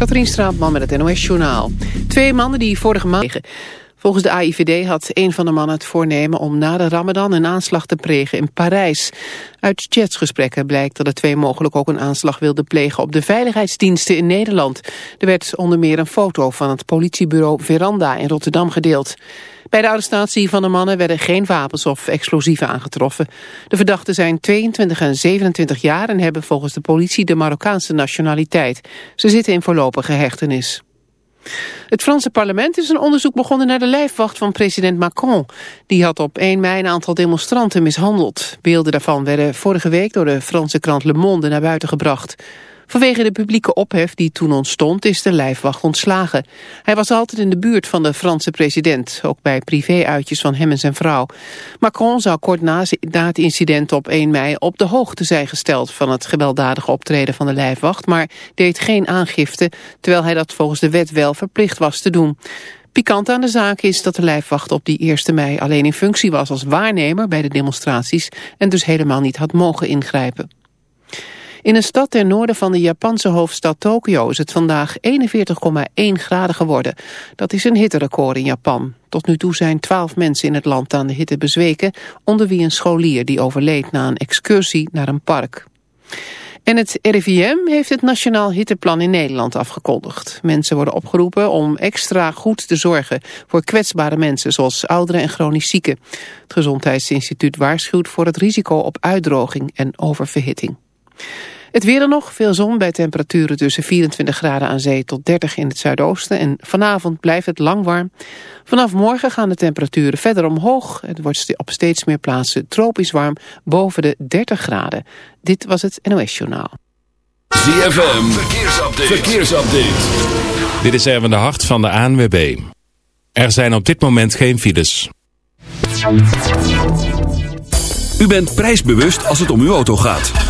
Katrien Straatman met het NOS-journaal. Twee mannen die vorige maand... Volgens de AIVD had een van de mannen het voornemen om na de ramadan een aanslag te plegen in Parijs. Uit chatsgesprekken blijkt dat de twee mogelijk ook een aanslag wilden plegen op de veiligheidsdiensten in Nederland. Er werd onder meer een foto van het politiebureau Veranda in Rotterdam gedeeld. Bij de arrestatie van de mannen werden geen wapens of explosieven aangetroffen. De verdachten zijn 22 en 27 jaar en hebben volgens de politie de Marokkaanse nationaliteit. Ze zitten in voorlopige hechtenis. Het Franse parlement is een onderzoek begonnen naar de lijfwacht van president Macron. Die had op 1 mei een aantal demonstranten mishandeld. Beelden daarvan werden vorige week door de Franse krant Le Monde naar buiten gebracht. Vanwege de publieke ophef die toen ontstond is de lijfwacht ontslagen. Hij was altijd in de buurt van de Franse president, ook bij privéuitjes van hem en zijn vrouw. Macron zou kort na, het incident op 1 mei op de hoogte zijn gesteld van het gewelddadige optreden van de lijfwacht, maar deed geen aangifte, terwijl hij dat volgens de wet wel verplicht was te doen. Pikant aan de zaak is dat de lijfwacht op die 1 mei alleen in functie was als waarnemer bij de demonstraties en dus helemaal niet had mogen ingrijpen. In een stad ten noorden van de Japanse hoofdstad Tokio is het vandaag 41,1 graden geworden. Dat is een hitterecord in Japan. Tot nu toe zijn 12 mensen in het land aan de hitte bezweken, onder wie een scholier die overleed na een excursie naar een park. En het RIVM heeft het Nationaal Hitteplan in Nederland afgekondigd. Mensen worden opgeroepen om extra goed te zorgen voor kwetsbare mensen zoals ouderen en chronisch zieken. Het Gezondheidsinstituut waarschuwt voor het risico op uitdroging en oververhitting. Het weer er nog, veel zon bij temperaturen tussen 24 graden aan zee tot 30 in het zuidoosten. En vanavond blijft het lang warm. Vanaf morgen gaan de temperaturen verder omhoog. Het wordt op steeds meer plaatsen tropisch warm, boven de 30 graden. Dit was het NOS Journaal. ZFM, verkeersupdate. verkeersupdate. Dit is Erwin de Hart van de ANWB. Er zijn op dit moment geen files. U bent prijsbewust als het om uw auto gaat.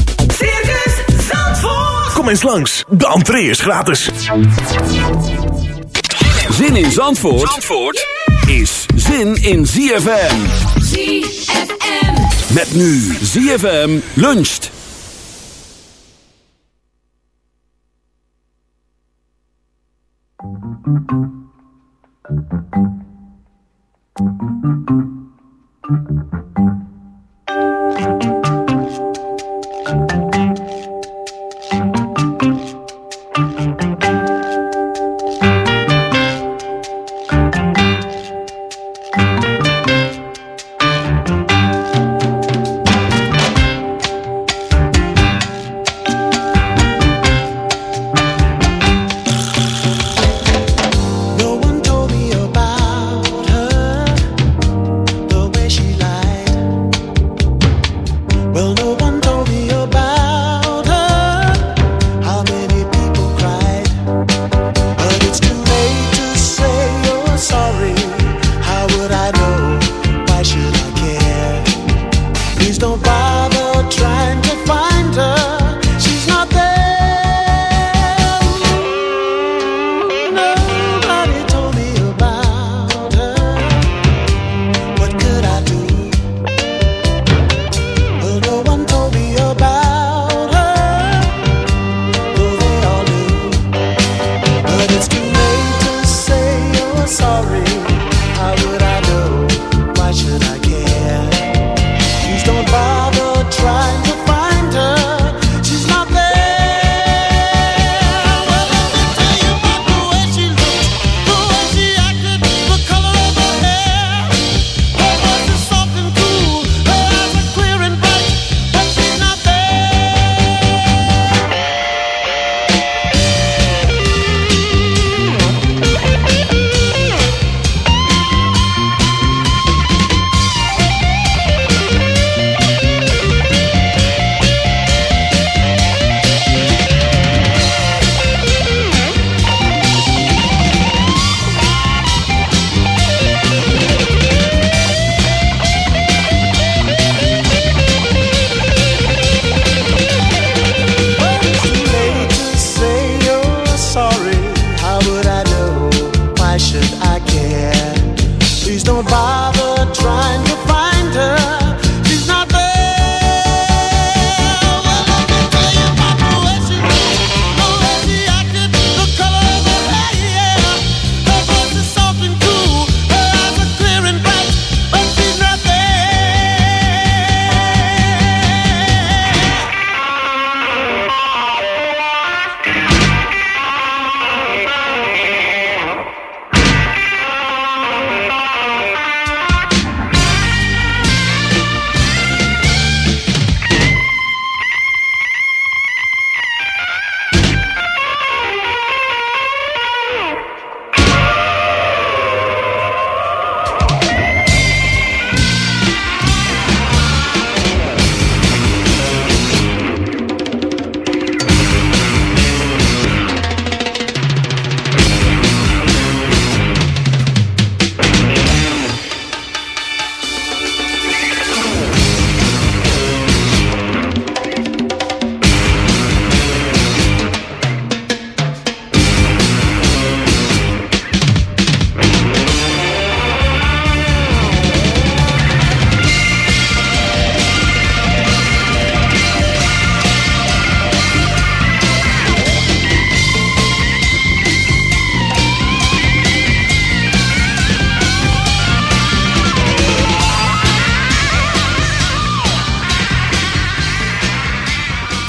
Kom eens langs, de entree is gratis. Zin in Zandvoort, Zandvoort is zin in ZFM. ZFM. Met nu ZFM luncht.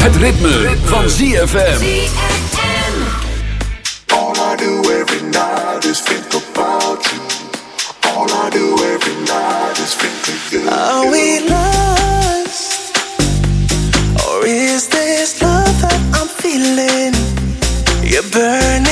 Het ritme, ritme. van ZFM. All I do every night is think about you. All I do every night is think of you. Are we lost? Or is this love that I'm feeling? You're burning.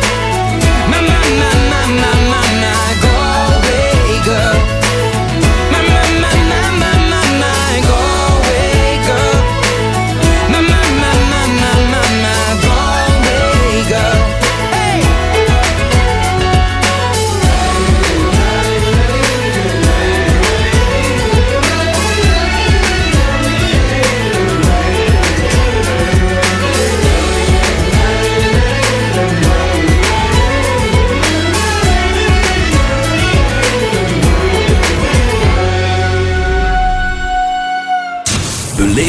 My, my, my, my, my,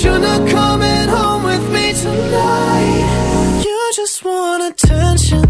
shouldn't come home with me tonight. You just want attention.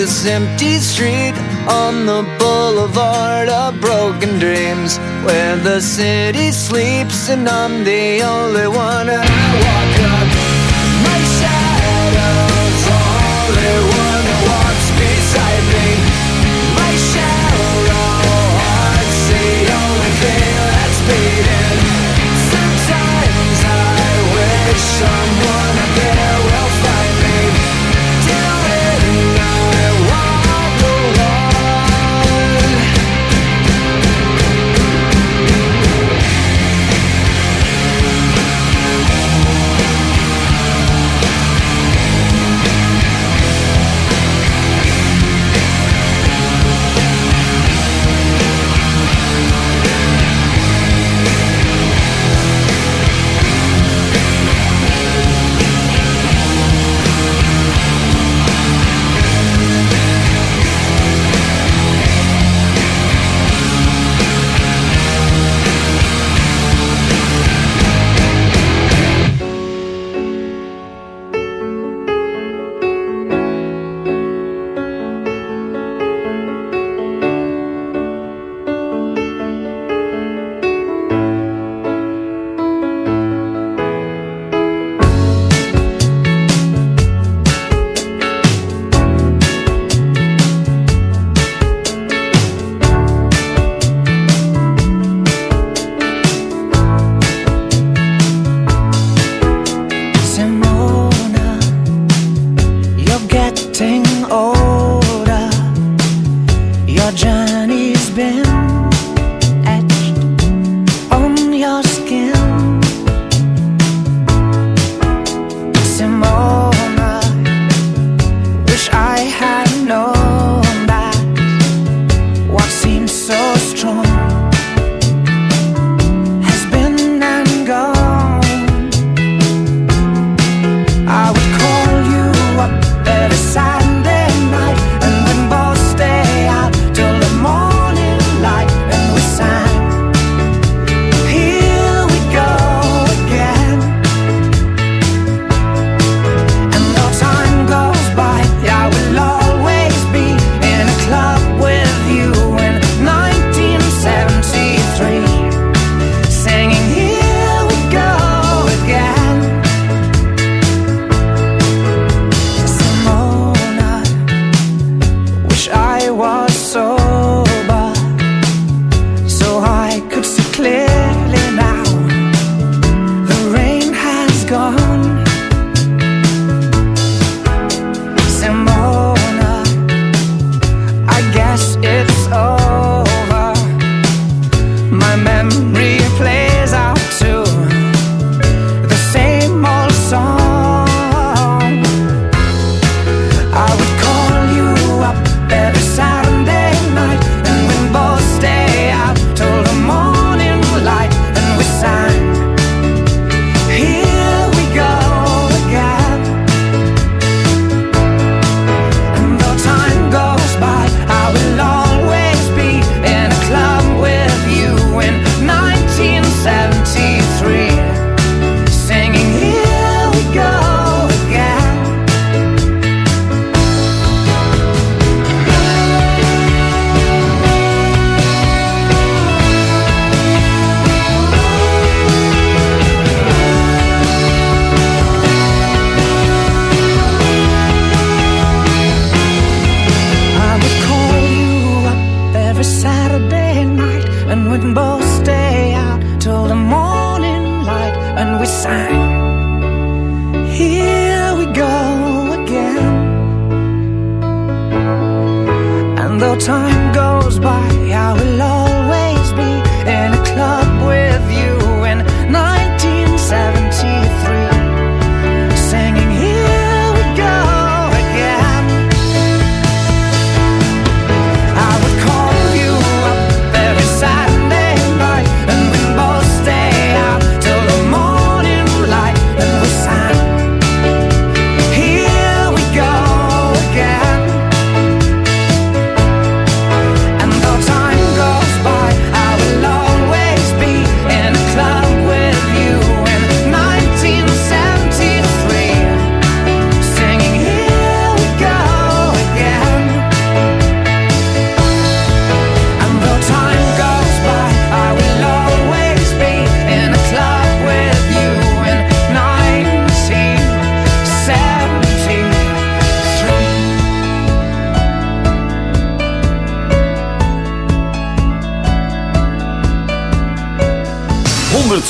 this empty street on the boulevard of broken dreams where the city sleeps and I'm the only one. I walk up my shadow's only one walks beside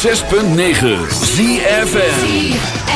6.9 ZFN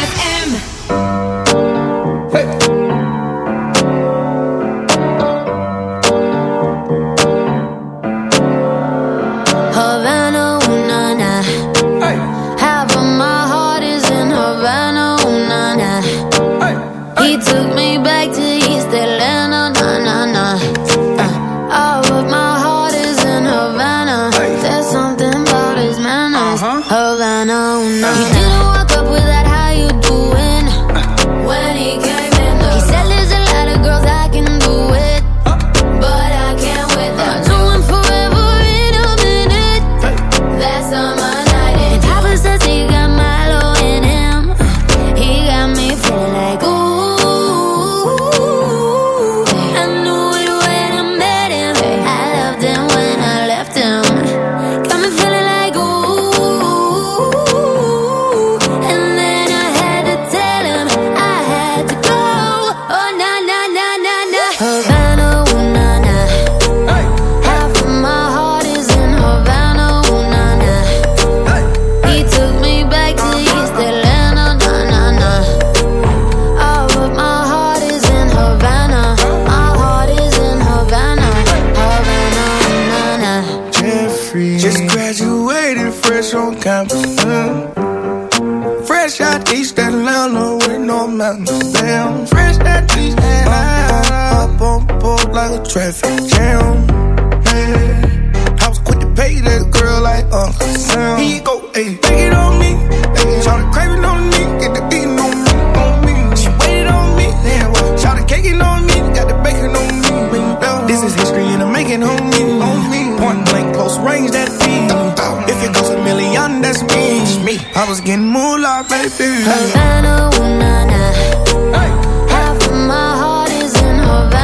down. Fresh that cheese and I up, up, up, up like a traffic jam. Man. I was quick to pay that girl like Uncle Sam. He go, ayy, take it on me. Ayy, try craving on me, get the eating on me, on me. She waited on me, then what? Try the caking on me, got the bacon on me. This is history and I'm making on me. On me. Point blank, close range, that thing. If it goes a million, that's me. me. I was getting moolah, baby. Havana, ooh, nah, nah. Half of my heart is in her back.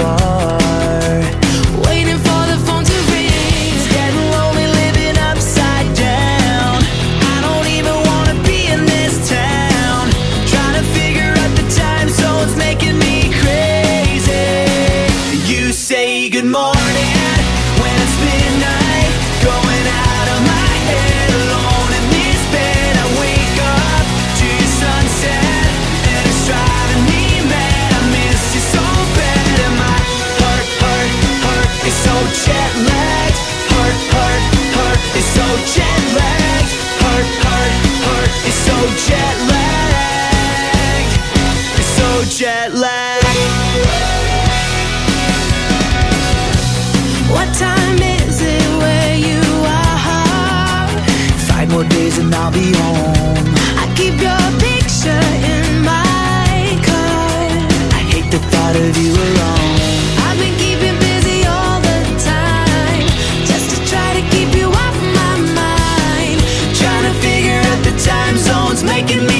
far. jet lag. You're so jet lag. What time is it where you are? Five more days and I'll be home. I keep your picture in my car. I hate the thought of you alone. I've been keeping busy all the time just to try to keep you off my mind. Trying to figure out the time zone making me